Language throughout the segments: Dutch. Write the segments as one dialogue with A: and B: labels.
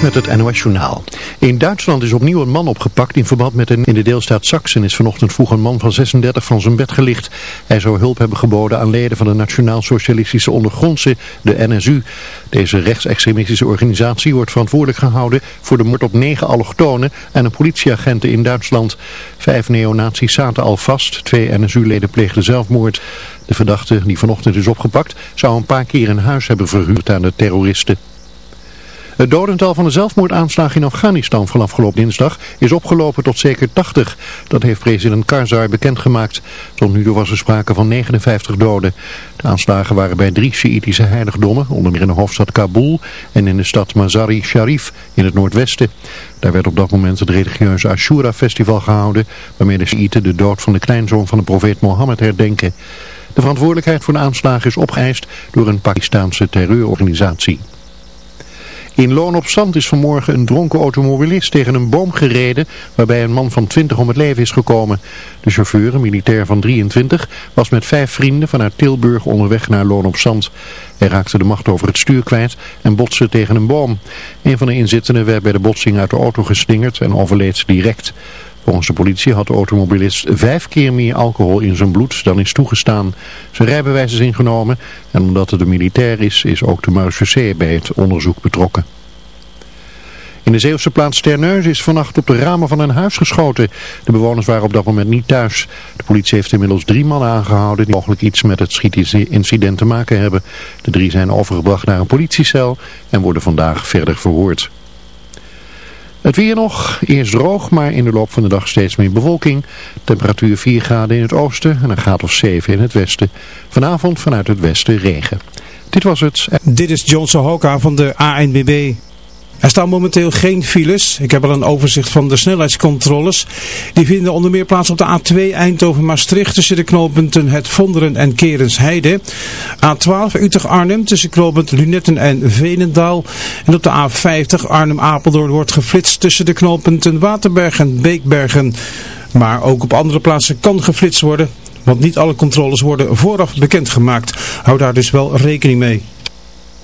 A: Met het NOS Journaal. In Duitsland is opnieuw een man opgepakt in verband met een in de deelstaat Sachsen is vanochtend vroeg een man van 36 van zijn bed gelicht. Hij zou hulp hebben geboden aan leden van de Nationaal-Socialistische Ondergrondse, de NSU. Deze rechtsextremistische organisatie wordt verantwoordelijk gehouden voor de moord op negen allochtonen en een politieagenten in Duitsland. Vijf neonazies zaten al vast, twee NSU-leden pleegden zelfmoord. De verdachte die vanochtend is opgepakt zou een paar keer een huis hebben verhuurd aan de terroristen. Het dodental van de zelfmoordaanslag in Afghanistan van afgelopen dinsdag is opgelopen tot zeker 80. Dat heeft president Karzai bekendgemaakt. Tot nu toe was er sprake van 59 doden. De aanslagen waren bij drie Sjiitische heiligdommen, onder meer in de hoofdstad Kabul en in de stad Mazari Sharif in het noordwesten. Daar werd op dat moment het religieuze Ashura festival gehouden, waarmee de Sjiiten de dood van de kleinzoon van de profeet Mohammed herdenken. De verantwoordelijkheid voor de aanslagen is opgeëist door een Pakistaanse terreurorganisatie. In Loon op Zand is vanmorgen een dronken automobilist tegen een boom gereden waarbij een man van 20 om het leven is gekomen. De chauffeur, een militair van 23, was met vijf vrienden vanuit Tilburg onderweg naar Loon op Zand. Hij raakte de macht over het stuur kwijt en botste tegen een boom. Een van de inzittenden werd bij de botsing uit de auto geslingerd en overleed direct. Volgens de politie had de automobilist vijf keer meer alcohol in zijn bloed dan is toegestaan. Zijn rijbewijs is ingenomen en omdat het een militair is, is ook de marechaussee bij het onderzoek betrokken. In de Zeeuwse plaats Terneus is vannacht op de ramen van een huis geschoten. De bewoners waren op dat moment niet thuis. De politie heeft inmiddels drie mannen aangehouden die mogelijk iets met het schietincident te maken hebben. De drie zijn overgebracht naar een politiecel en worden vandaag verder verhoord. Het weer nog, eerst droog, maar in de loop van de dag steeds meer bewolking. Temperatuur 4 graden in het oosten en een graad of 7 in het westen. Vanavond vanuit het westen regen. Dit was het.
B: Dit is John Sohoka van de ANBB. Er staan momenteel geen files. Ik heb al een overzicht van de snelheidscontroles. Die vinden onder meer plaats op de A2 Eindhoven-Maastricht tussen de knooppunten Het Vonderen en Kerensheide. A12 Utrecht-Arnhem tussen knooppunt Lunetten en Venendaal. En op de A50 Arnhem-Apeldoorn wordt geflitst tussen de knooppunten Waterberg en Beekbergen. Maar ook op andere plaatsen kan geflitst worden. Want niet alle controles worden vooraf bekendgemaakt. Hou daar dus wel rekening mee.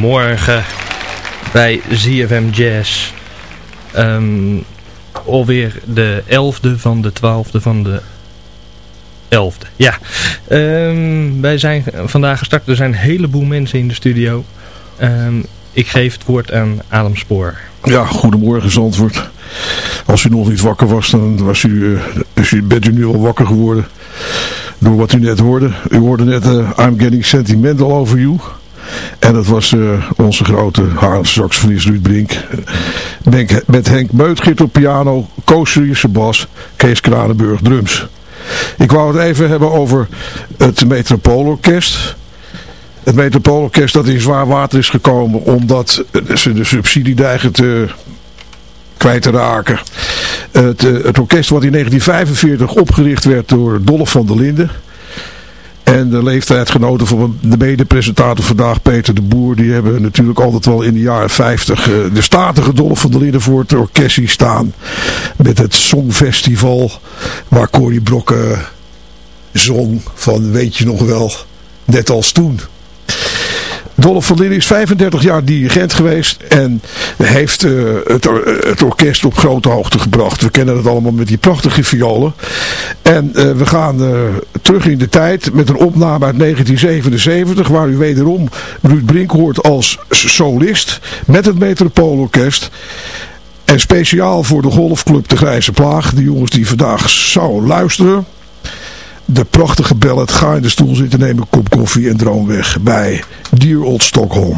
C: Morgen bij ZFM Jazz. Um, alweer de 11e van de 12e van de 11e. Ja, um, wij zijn vandaag gestart. Er zijn een heleboel mensen in de studio. Um, ik geef het woord aan Adam Spoor.
D: Ja, goedemorgen Zandvoort. Als u nog niet wakker was, dan was u, uh, bent u nu al wakker geworden door wat u net hoorde. U hoorde net uh, I'm Getting Sentimental Over You. En dat was uh, onze grote Haarlemse saxofonist Ruud Brink. Met Henk Meutgit op piano, Koos bas, Kees Kranenburg drums. Ik wou het even hebben over het Metropoolorkest. Het Metropoolorkest dat in zwaar water is gekomen omdat ze de subsidie dreigen te kwijt te raken. Het, eh, het orkest wat in 1945 opgericht werd door Dolph van der Linden. En de leeftijdgenoten van de mede-presentator vandaag, Peter de Boer, die hebben natuurlijk altijd wel in de jaren 50 uh, eh, de statige Dolph van der Linden voor het orkest zien staan. Met het Songfestival, waar Corrie Brokken zong van weet je nog wel, net als toen. Dolph van Linden is 35 jaar dirigent geweest en heeft uh, het, het, orkest op grote hoogte gebracht. We kennen het allemaal met die prachtige violen. En uh, we gaan terug in de tijd met een opname uit 1977 waar u wederom Ruud Brink hoort als solist met het Metropoolorkest. En speciaal voor de golfclub De Grijze Plaag, de jongens die vandaag zouden luisteren de prachtige ballet Ga in de stoel zitten, neem een kop koffie en droom weg bij Dear Old Stockholm.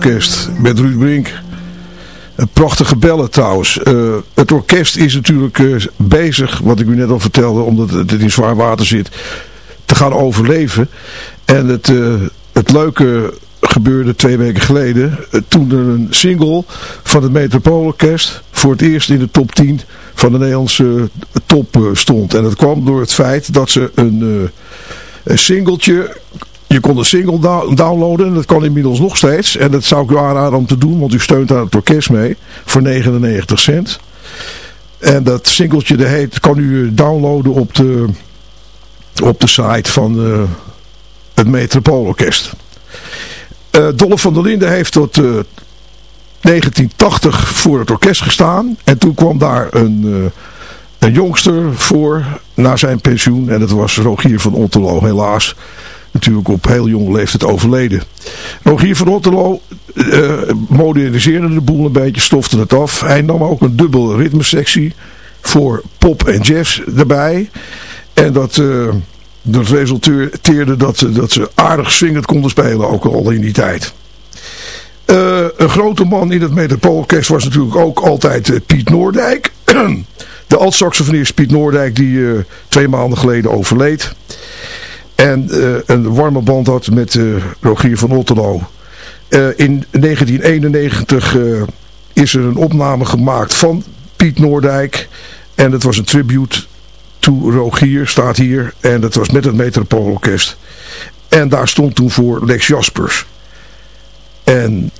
D: Metropoolorkest met Ruud Brink. Een prachtige bellen trouwens. Eh, het orkest is natuurlijk eh, bezig, wat ik u net al vertelde, omdat het in zwaar water zit, te gaan overleven. En het, eh, het leuke gebeurde twee weken geleden, toen er een single van het Metropoolorkest voor het eerst in de top 10 van de Nederlandse top stond. En dat kwam door het feit dat ze een een singeltje. Je kon een single downloaden en dat kan inmiddels nog steeds. En dat zou ik u aanraden om te doen, want u steunt aan het orkest mee. Voor 99 cent. En dat singeltje dat heet, kan u downloaden op de, op de site van uh, het Metropoolorkest. Uh, Dolle van der Linden heeft tot uh, 1980 voor het orkest gestaan. En toen kwam daar een een jongster voor na zijn pensioen. En dat was Rogier van Otterlo, helaas. Natuurlijk op heel jonge leeftijd overleden. Rogier van Otterlo uh, moderniseerde de boel een beetje, stofte het af. Hij nam ook een dubbele ritmesectie voor pop en jazz erbij. En dat, uh, dat resulteerde dat, dat ze aardig swingend konden spelen, ook al in die tijd. Uh, een grote man in het Metropoolorkest was natuurlijk ook altijd Piet Noordijk. De alt-saxofonist Piet Noordijk die twee maanden geleden overleed. En uh, een warme band had met uh, Rogier van Otterlo. in 1991 is er een opname gemaakt van Piet Noordijk. En het was een tribute to Rogier, staat hier. En dat was met het Metropoolorkest. En daar stond toen voor Lex Jaspers. En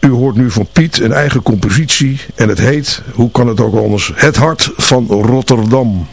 D: u hoort nu van Piet een eigen compositie en het heet, hoe kan het ook anders, Het Hart van Rotterdam.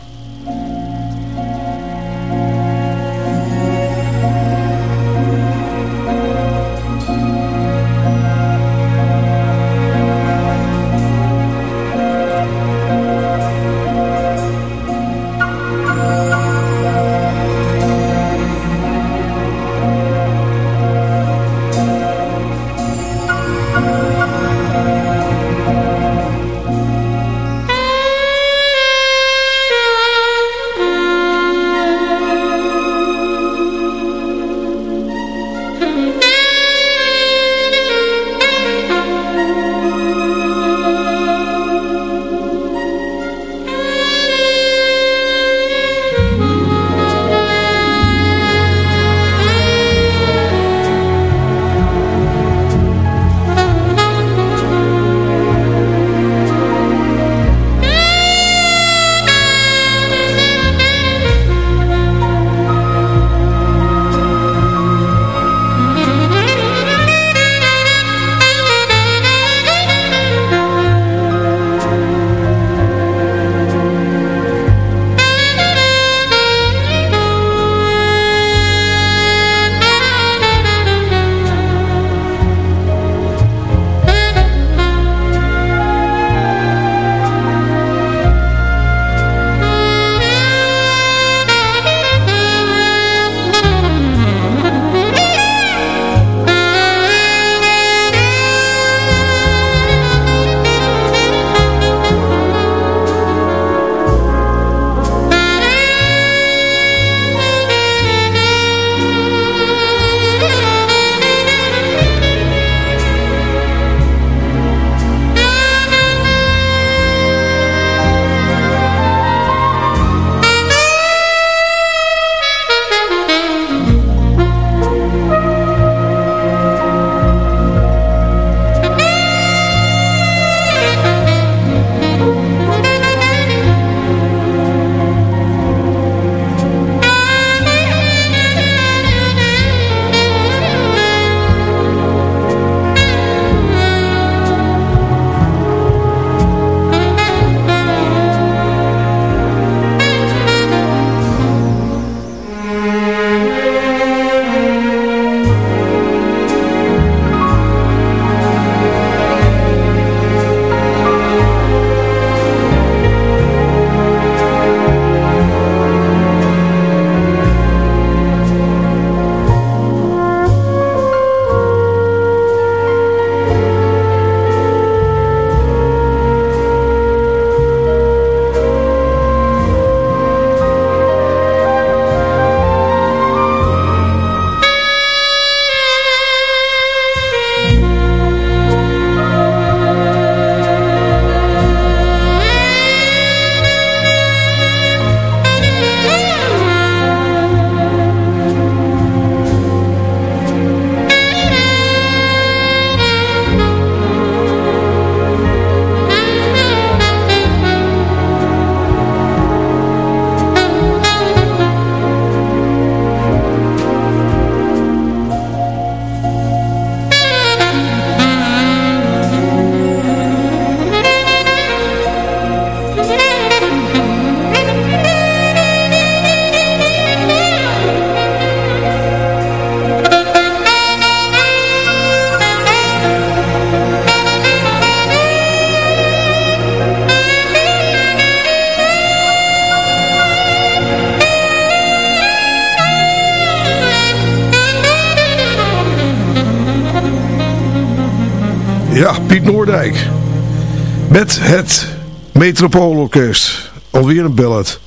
D: Met het Metropoolorkest. Alweer een ballad.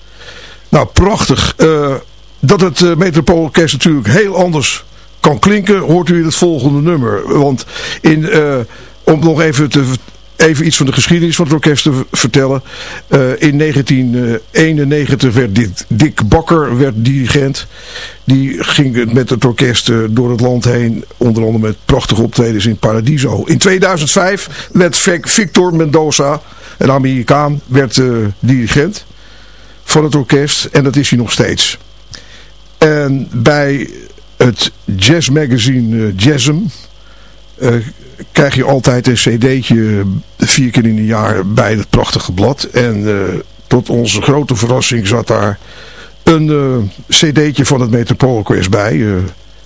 D: Nou, prachtig. Uh, dat het uh, Metropoolorkest natuurlijk heel anders kan klinken, hoort u in het volgende nummer. Want in, uh, om nog even te even iets van de geschiedenis van het orkest te vertellen. In 1991 werd Dick Bakker werd dirigent. Die ging met het orkest uh, door het land heen. Onder andere met prachtige optredens in Paradiso. In 2005 werd Victor Mendoza, een Amerikaan, werd uh, dirigent van het orkest. En dat is hij nog steeds. En bij het jazzmagazine Jazzm krijg je altijd een cd'tje vier keer in een jaar bij het prachtige blad. En tot onze grote verrassing zat daar een uh, cd'tje van het Metropoolorkest bij, uh,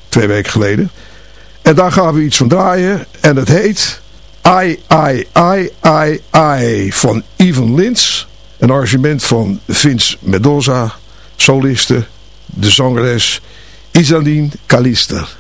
D: twee weken geleden. En daar gaan we iets van draaien en het heet I, I, I, I, I van Ivan Lins. Een arrangement van Vince Mendoza, soliste, de zangeres Isaline Kalister.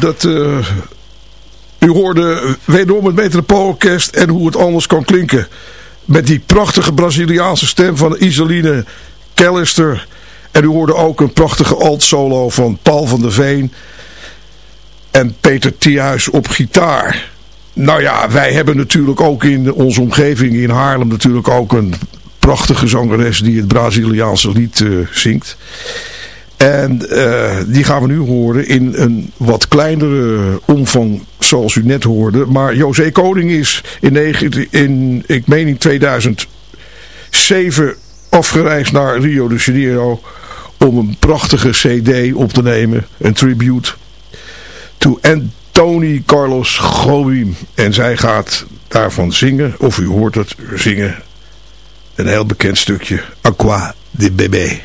E: Dat... eh, u hoorde wederom het Metropoolorkest en hoe het anders kan klinken. Met die prachtige Braziliaanse stem van Isoline Callister. En u hoorde ook een prachtige alt-solo van Paul van der Veen. En Peter Thiehuis op gitaar. Nou ja, wij hebben natuurlijk ook in onze omgeving in Haarlem natuurlijk ook een prachtige zangeres die het Braziliaanse lied eh, zingt. En eh, die gaan we nu horen in een wat kleinere omvang zoals u net hoorde. Maar José Koning is in, 19, in ik meen in 2007 afgereisd naar Rio de Janeiro om een prachtige cd op te nemen. Een tribute to Anthony Carlos Gobim. En zij gaat daarvan zingen, of u hoort het zingen, een heel bekend stukje. Aqua de Bébé.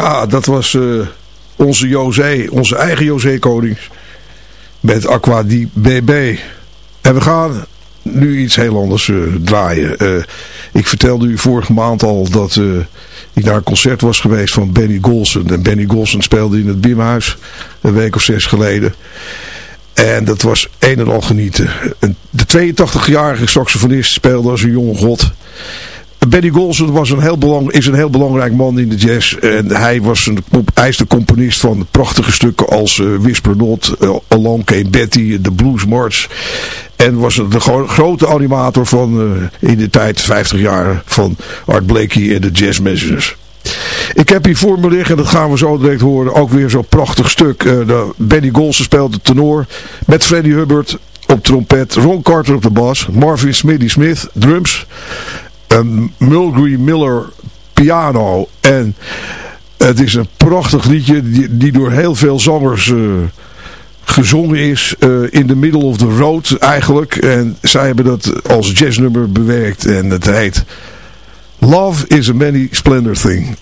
E: Ja, dat was eh, onze José, onze eigen José. Met Aqua di BB. En we gaan nu iets heel anders eh, draaien. Eh, ik vertelde u vorige maand al dat ik naar een concert was geweest van Benny Golson. En Benny Golson speelde in het Bimhuis een week of zes geleden. En dat was een en al genieten. En De 82-jarige saxofonist speelde als een jonge god. Benny Golson was een heel belang, is een heel belangrijk man in de jazz. En hij, was een, hij is de componist van prachtige stukken als uh, Whisper Not, uh, Along Came Betty, The Blues March. En was de gro grote animator van in de tijd 50 jaar van Art Blakey en de Jazz Messengers. Ik heb hier voor me liggen, dat gaan we zo direct horen, ook weer zo'n prachtig stuk. Benny Golson speelt de tenor met Freddie Hubbard op trompet, Ron Carter op de bas, Marvin Smitty Smith drums een Mulgrew Miller piano. En het is een prachtig liedje die, die door heel veel zangers uh, gezongen is. Uh, in the middle of the road eigenlijk. En zij hebben dat als jazznummer bewerkt. En het heet Love is a many splendor thing.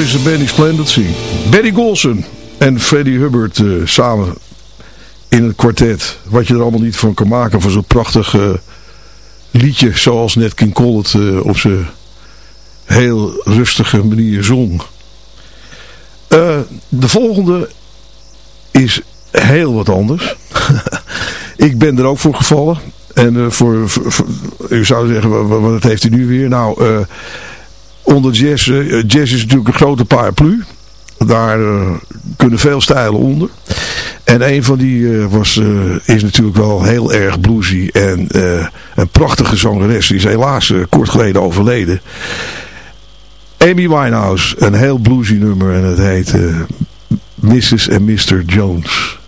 F: Is a Benny Splendid. Benny Golson en Freddie Hubbard eh, samen in een kwartet. Wat je er allemaal niet van kan maken van zo'n prachtig uh, liedje zoals net King Cole het uh, op zijn heel rustige manier zong. de volgende is heel wat anders. ik ben er ook voor gevallen. En voor, voor, u zou zeggen, wat, wat heeft hij nu weer? Nou, onder jazz, uh, jazz is natuurlijk een grote paraplu. Daar uh, kunnen veel stijlen onder. En een van die uh, was, is natuurlijk wel heel erg bluesy. En een prachtige zangeres. Die is helaas kort geleden overleden. Amy Winehouse. Een heel bluesy nummer. En het heet Mrs. and Mr. Jones.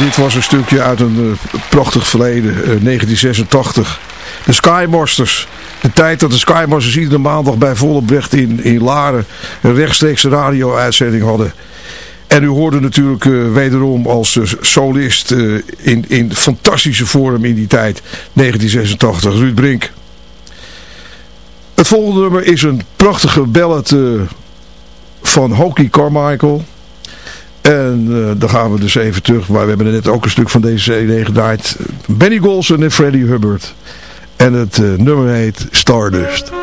D: Dit was een stukje uit een uh, prachtig verleden, uh, 1986. De Skymasters. De tijd dat de Skymasters iedere maandag bij Vollebrecht in, in Laren een rechtstreekse radio-uitzending hadden. En u hoorde natuurlijk uh, wederom als solist in, in fantastische vorm in die tijd, 1986, Ruud Brink. Het volgende nummer is een prachtige ballad van Hokie Carmichael. En dan gaan we dus even terug, maar we hebben er net ook een stuk van deze CD gedraaid. Benny Golson en Freddie Hubbard. En het nummer heet Stardust.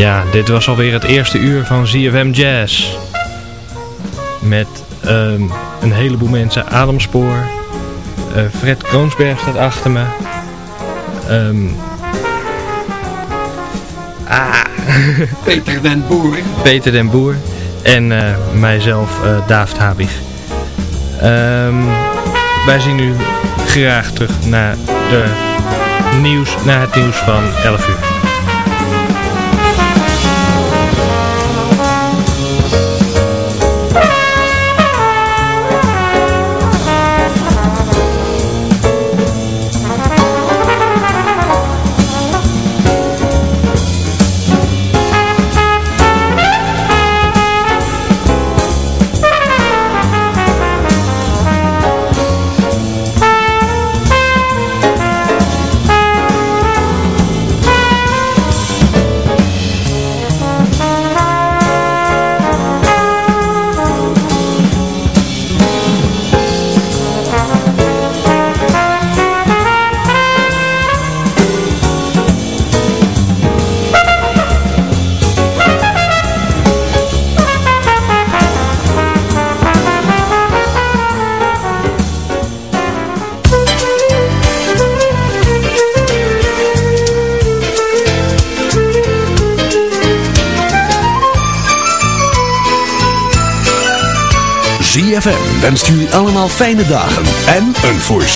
C: Ja, dit was alweer het eerste uur van ZFM Jazz. Met ehm, een heleboel mensen. Adamspoor. Uh, Fred Kroonsberg staat achter me. Ehm, ah.
G: Peter den Boer.
C: Peter den Boer. En uh, mijzelf, uh, David Habig. Um, wij zien u graag terug naar, de nieuws, naar het nieuws van 11 uur.
H: Wenst jullie allemaal fijne dagen en een voorstel.